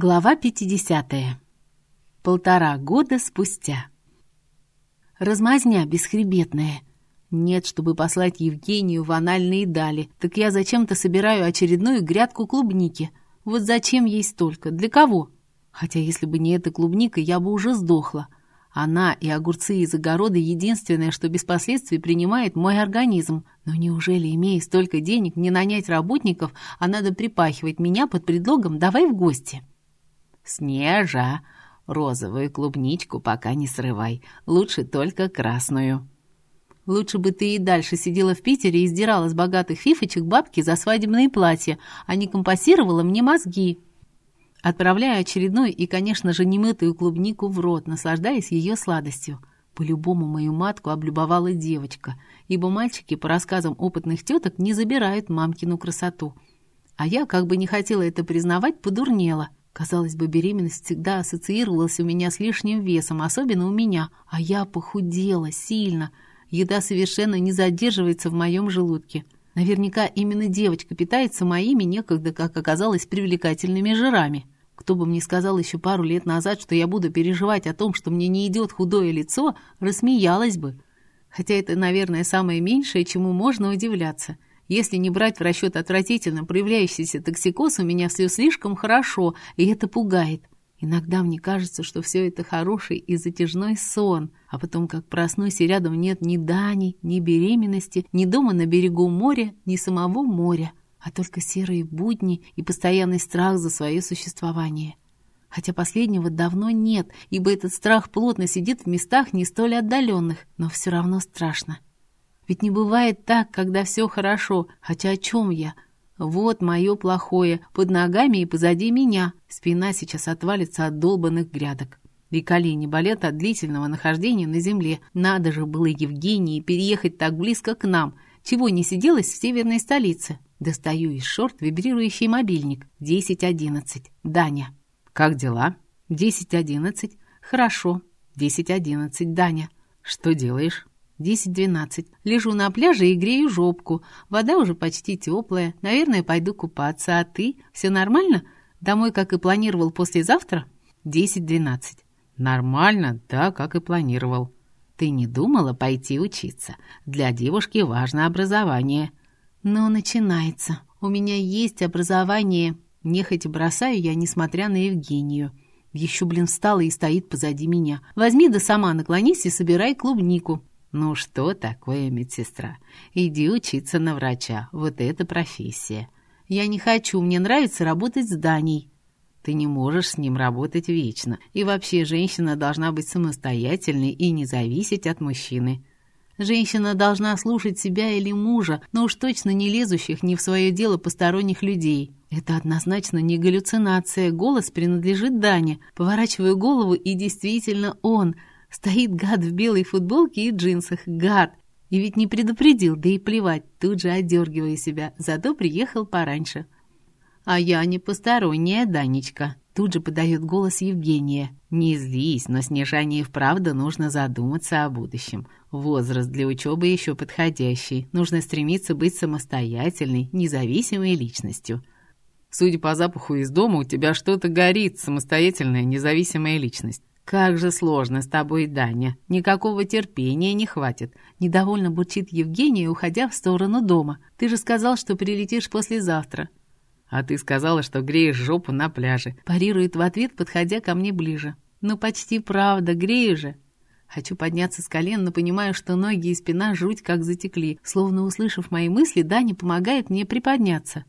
Глава 50. Полтора года спустя. Размазня бесхребетная. Нет, чтобы послать Евгению в анальные дали, так я зачем-то собираю очередную грядку клубники. Вот зачем ей столько? Для кого? Хотя если бы не эта клубника, я бы уже сдохла. Она и огурцы из огорода единственное, что без последствий принимает мой организм. Но неужели, имея столько денег, не нанять работников, а надо припахивать меня под предлогом «давай в гости»? «Снежа, розовую клубничку пока не срывай, лучше только красную». Лучше бы ты и дальше сидела в Питере и издирала с богатых фифочек бабки за свадебные платья, а не компасировала мне мозги. Отправляя очередную и, конечно же, немытую клубнику в рот, наслаждаясь ее сладостью. По-любому мою матку облюбовала девочка, ибо мальчики, по рассказам опытных теток, не забирают мамкину красоту. А я, как бы не хотела это признавать, подурнела. Казалось бы, беременность всегда ассоциировалась у меня с лишним весом, особенно у меня. А я похудела сильно. Еда совершенно не задерживается в моем желудке. Наверняка именно девочка питается моими некогда, как оказалось, привлекательными жирами. Кто бы мне сказал еще пару лет назад, что я буду переживать о том, что мне не идет худое лицо, рассмеялась бы. Хотя это, наверное, самое меньшее, чему можно удивляться – если не брать в расчет отвратительно проявляющийся токсикоз, у меня все слишком хорошо, и это пугает. Иногда мне кажется, что все это хороший и затяжной сон, а потом, как проснусь, и рядом нет ни Дани, ни беременности, ни дома на берегу моря, ни самого моря, а только серые будни и постоянный страх за свое существование. Хотя последнего давно нет, ибо этот страх плотно сидит в местах не столь отдаленных, но все равно страшно. Ведь не бывает так, когда все хорошо. Хотя о чем я? Вот мое плохое. Под ногами и позади меня. Спина сейчас отвалится от долбанных грядок. И колени болят от длительного нахождения на земле. Надо же было Евгении переехать так близко к нам. Чего не сиделось в северной столице? Достаю из шорт вибрирующий мобильник. 10.11. Даня. Как дела? 10.11. Хорошо. 10.11. Даня. Что делаешь? Десять-двенадцать. Лежу на пляже и грею жопку. Вода уже почти теплая. Наверное, пойду купаться. А ты? Все нормально? Домой, как и планировал, послезавтра? Десять-двенадцать. Нормально, да, как и планировал. Ты не думала пойти учиться? Для девушки важно образование. Ну, начинается. У меня есть образование. Нехотя бросаю я, несмотря на Евгению. Еще, блин, встала и стоит позади меня. Возьми да сама наклонись и собирай клубнику. «Ну что такое медсестра? Иди учиться на врача. Вот это профессия. Я не хочу, мне нравится работать с Даней». Ты не можешь с ним работать вечно. И вообще женщина должна быть самостоятельной и не зависеть от мужчины. Женщина должна слушать себя или мужа, но уж точно не лезущих ни в свое дело посторонних людей. Это однозначно не галлюцинация. Голос принадлежит Дане. Поворачиваю голову, и действительно он – Стоит гад в белой футболке и джинсах. Гад! И ведь не предупредил, да и плевать, тут же одергивая себя, зато приехал пораньше. «А я не посторонняя, Данечка», — тут же подает голос Евгения. «Не злись, но Снежане вправду нужно задуматься о будущем. Возраст для учебы еще подходящий. Нужно стремиться быть самостоятельной, независимой личностью». «Судя по запаху из дома, у тебя что-то горит, самостоятельная, независимая личность». «Как же сложно с тобой, Даня. Никакого терпения не хватит». Недовольно бурчит Евгения, уходя в сторону дома. «Ты же сказал, что прилетишь послезавтра». «А ты сказала, что греешь жопу на пляже». Парирует в ответ, подходя ко мне ближе. «Ну, почти правда, грею же». Хочу подняться с колен, но понимаю, что ноги и спина жуть как затекли. Словно услышав мои мысли, Даня помогает мне приподняться.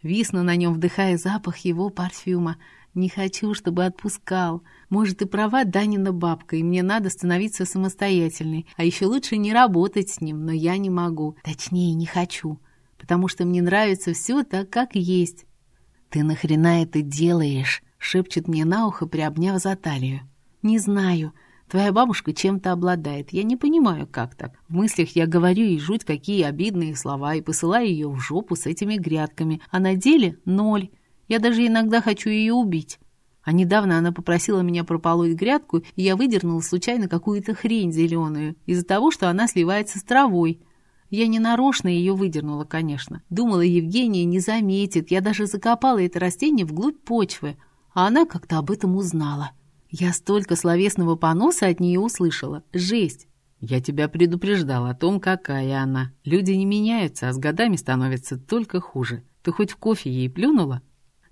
Висну на нем, вдыхая запах его парфюма. Не хочу, чтобы отпускал. Может, и права Данина бабка, и мне надо становиться самостоятельной. А еще лучше не работать с ним, но я не могу. Точнее, не хочу. Потому что мне нравится все так, как есть. «Ты нахрена это делаешь?» — шепчет мне на ухо, приобняв за талию. «Не знаю. Твоя бабушка чем-то обладает. Я не понимаю, как так. В мыслях я говорю ей жуть какие обидные слова и посылаю ее в жопу с этими грядками. А на деле — ноль. Я даже иногда хочу ее убить. А недавно она попросила меня прополоть грядку, и я выдернула случайно какую-то хрень зеленую, из-за того, что она сливается с травой. Я не нарочно ее выдернула, конечно. Думала, Евгения не заметит. Я даже закопала это растение вглубь почвы. а она как-то об этом узнала. Я столько словесного поноса от нее услышала. Жесть! Я тебя предупреждал о том, какая она. Люди не меняются, а с годами становятся только хуже. Ты хоть в кофе ей плюнула?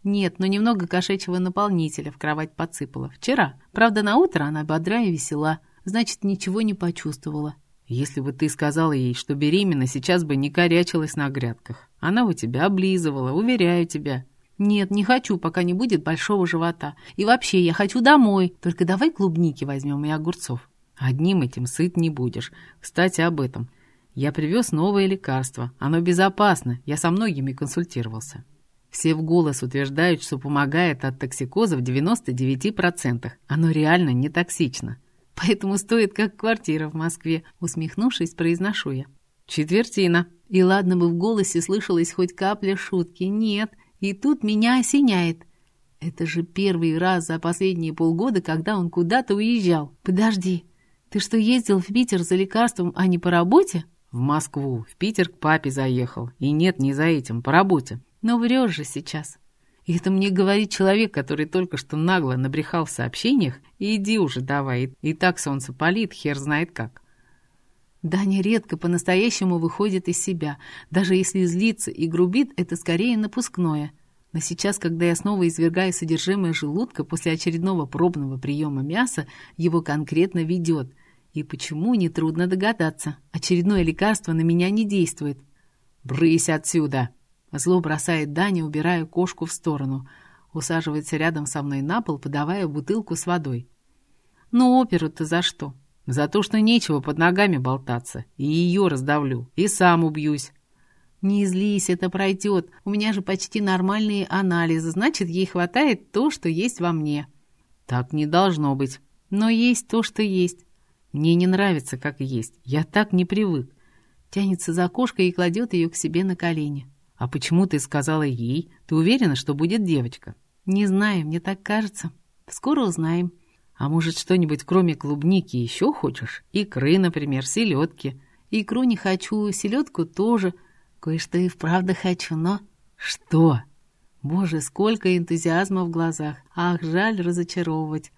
Нет, но немного кошачьего наполнителя в кровать подсыпала. Вчера. Правда, на утро она бодра и весела. Значит, ничего не почувствовала. Если бы ты сказала ей, что беременна, сейчас бы не корячилась на грядках. Она бы тебя облизывала, уверяю тебя. Нет, не хочу, пока не будет большого живота. И вообще, я хочу домой. Только давай клубники возьмем и огурцов. Одним этим сыт не будешь. Кстати, об этом. Я привез новое лекарство. Оно безопасно. Я со многими консультировался. Все в голос утверждают, что помогает от токсикоза в 99%. Оно реально не токсично. Поэтому стоит, как квартира в Москве. Усмехнувшись, произношу я. Четвертина. И ладно бы в голосе слышалась хоть капля шутки. Нет. И тут меня осеняет. Это же первый раз за последние полгода, когда он куда-то уезжал. Подожди. Ты что, ездил в Питер за лекарством, а не по работе? В Москву. В Питер к папе заехал. И нет, не за этим, по работе. Но врешь же сейчас. И это мне говорит человек, который только что нагло набрехал в сообщениях. Иди уже давай, и так солнце палит, хер знает как. Даня редко по-настоящему выходит из себя. Даже если злится и грубит, это скорее напускное. Но сейчас, когда я снова извергаю содержимое желудка после очередного пробного приема мяса, его конкретно ведет – и почему, нетрудно догадаться. Очередное лекарство на меня не действует. «Брысь отсюда!» Зло бросает Даня, убирая кошку в сторону. Усаживается рядом со мной на пол, подавая бутылку с водой. «Ну, оперу-то за что?» «За то, что нечего под ногами болтаться. И ее раздавлю. И сам убьюсь». «Не злись, это пройдет. У меня же почти нормальные анализы. Значит, ей хватает то, что есть во мне». «Так не должно быть». «Но есть то, что есть. Мне не нравится, как есть. Я так не привык. Тянется за кошкой и кладет ее к себе на колени. А почему ты сказала ей? Ты уверена, что будет девочка? Не знаю, мне так кажется. Скоро узнаем. А может, что-нибудь кроме клубники еще хочешь? Икры, например, селедки. Икру не хочу, селедку тоже. Кое-что и вправду хочу, но... Что? Боже, сколько энтузиазма в глазах. Ах, жаль разочаровывать.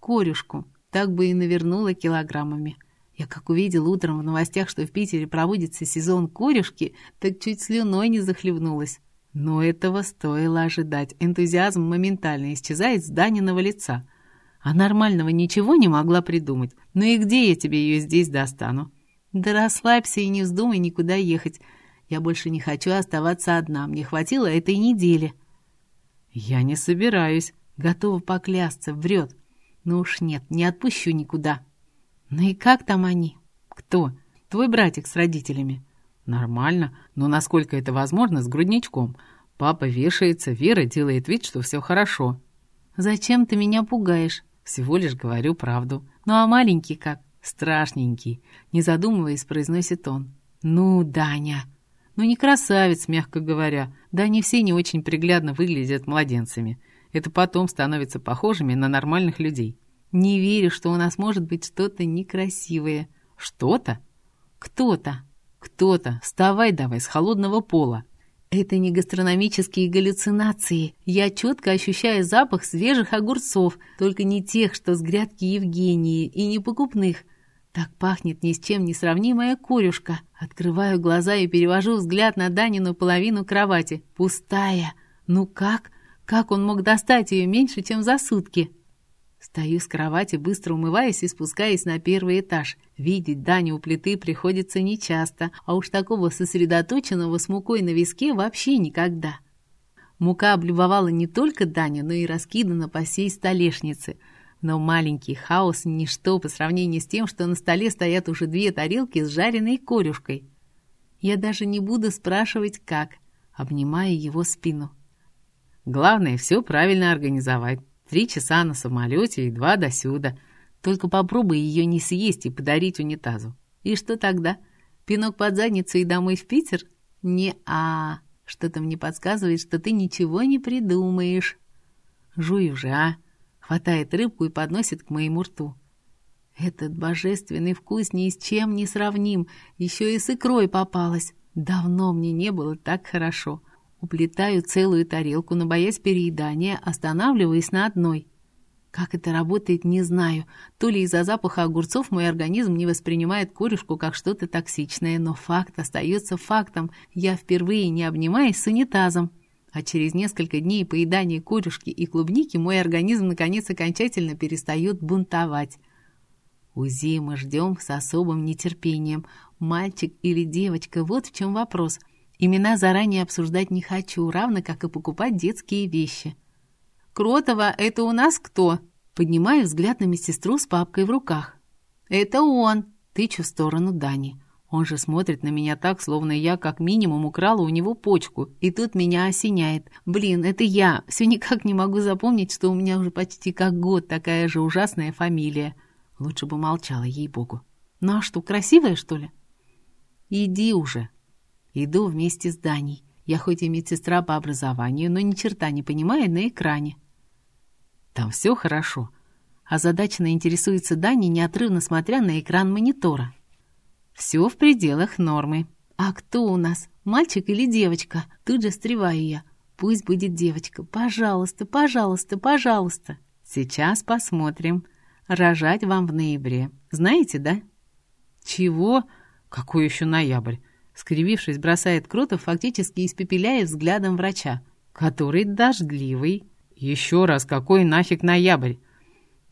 Корюшку. Так бы и навернула килограммами. Я как увидел утром в новостях, что в Питере проводится сезон корюшки, так чуть слюной не захлебнулась. Но этого стоило ожидать. Энтузиазм моментально исчезает с Даниного лица. А нормального ничего не могла придумать. Ну и где я тебе ее здесь достану? Да расслабься и не вздумай никуда ехать. Я больше не хочу оставаться одна. Мне хватило этой недели. Я не собираюсь. Готова поклясться, врет. Ну уж нет, не отпущу никуда. Ну и как там они? Кто? Твой братик с родителями. Нормально, но насколько это возможно с грудничком. Папа вешается, Вера делает вид, что все хорошо. Зачем ты меня пугаешь? Всего лишь говорю правду. Ну а маленький как? Страшненький. Не задумываясь, произносит он. Ну, Даня. Ну не красавец, мягко говоря. Да они все не очень приглядно выглядят младенцами. Это потом становится похожими на нормальных людей. Не верю, что у нас может быть что-то некрасивое. Что-то? Кто-то. Кто-то. Вставай давай с холодного пола. Это не гастрономические галлюцинации. Я четко ощущаю запах свежих огурцов, только не тех, что с грядки Евгении, и не покупных. Так пахнет ни с чем не сравнимая корюшка. Открываю глаза и перевожу взгляд на Данину половину кровати. Пустая. Ну как? Как он мог достать ее меньше, чем за сутки? Стою с кровати, быстро умываясь и спускаясь на первый этаж. Видеть Даню у плиты приходится нечасто, а уж такого сосредоточенного с мукой на виске вообще никогда. Мука облюбовала не только Даню, но и раскидана по всей столешнице. Но маленький хаос — ничто по сравнению с тем, что на столе стоят уже две тарелки с жареной корюшкой. Я даже не буду спрашивать, как, обнимая его спину. Главное, все правильно организовать. Три часа на самолете и два до сюда. Только попробуй ее не съесть и подарить унитазу. И что тогда? Пинок под задницу и домой в Питер? Не-а. Что-то мне подсказывает, что ты ничего не придумаешь. Жуй уже, а? Хватает рыбку и подносит к моему рту. Этот божественный вкус ни с чем не сравним. Еще и с икрой попалась. Давно мне не было так хорошо. Уплетаю целую тарелку, но, боясь переедания, останавливаюсь на одной. Как это работает, не знаю. То ли из-за запаха огурцов мой организм не воспринимает корюшку как что-то токсичное, но факт остается фактом. Я впервые не обнимаюсь с унитазом. А через несколько дней поедания корюшки и клубники мой организм наконец окончательно перестает бунтовать. УЗИ мы ждем с особым нетерпением. Мальчик или девочка, вот в чем вопрос – Имена заранее обсуждать не хочу, равно как и покупать детские вещи. «Кротова, это у нас кто?» Поднимаю взгляд на медсестру с папкой в руках. «Это он!» Тычу в сторону Дани. Он же смотрит на меня так, словно я как минимум украла у него почку. И тут меня осеняет. Блин, это я. Все никак не могу запомнить, что у меня уже почти как год такая же ужасная фамилия. Лучше бы молчала, ей-богу. Ну а что, красивая, что ли? Иди уже, Иду вместе с Даней. Я хоть и медсестра по образованию, но ни черта не понимаю на экране. Там все хорошо. Озадаченно интересуется Дани, неотрывно смотря на экран монитора. Все в пределах нормы. А кто у нас, мальчик или девочка? Тут же встреваю я. Пусть будет девочка. Пожалуйста, пожалуйста, пожалуйста. Сейчас посмотрим. Рожать вам в ноябре. Знаете, да? Чего? Какой еще ноябрь? Скривившись, бросает Крутов, фактически испепеляя взглядом врача. «Который дождливый». «Еще раз, какой нафиг ноябрь?»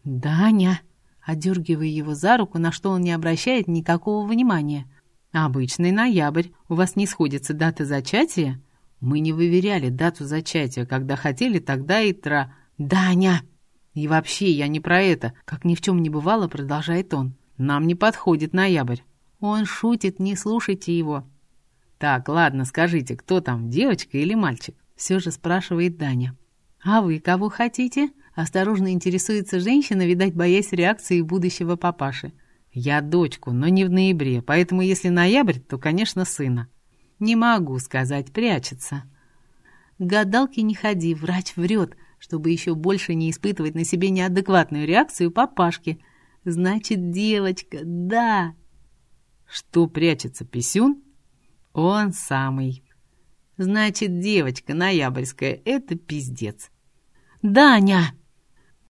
«Даня!» Одергивая его за руку, на что он не обращает никакого внимания. «Обычный ноябрь. У вас не сходится дата зачатия?» «Мы не выверяли дату зачатия. Когда хотели, тогда и тра...» «Даня!» «И вообще, я не про это. Как ни в чем не бывало, продолжает он. Нам не подходит ноябрь». «Он шутит, не слушайте его». «Так, ладно, скажите, кто там, девочка или мальчик?» Все же спрашивает Даня. «А вы кого хотите?» Осторожно интересуется женщина, видать, боясь реакции будущего папаши. «Я дочку, но не в ноябре, поэтому если ноябрь, то, конечно, сына». «Не могу сказать, прячется». К гадалке не ходи, врач врет, чтобы еще больше не испытывать на себе неадекватную реакцию папашки. «Значит, девочка, да!» «Что прячется, писюн?» Он самый. Значит, девочка ноябрьская — это пиздец. «Даня!»